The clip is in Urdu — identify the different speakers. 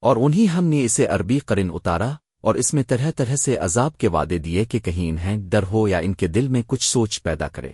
Speaker 1: اور انہی ہم نے اسے عربی قرن اتارا اور اس میں طرح طرح سے عذاب کے وعدے دیے کہ کہیں انہیں ڈر ہو یا ان کے دل میں کچھ سوچ پیدا کرے۔